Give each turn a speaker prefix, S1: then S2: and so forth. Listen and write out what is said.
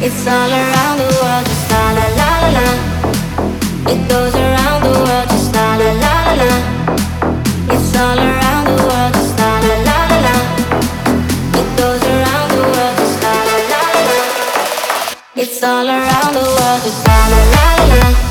S1: It's all around the world, just la la la la la. It goes around the world, just la la la la la. It's all around the world, just la la la la la. It goes around the world, just la la la la. It's all around the world, just la la la la la.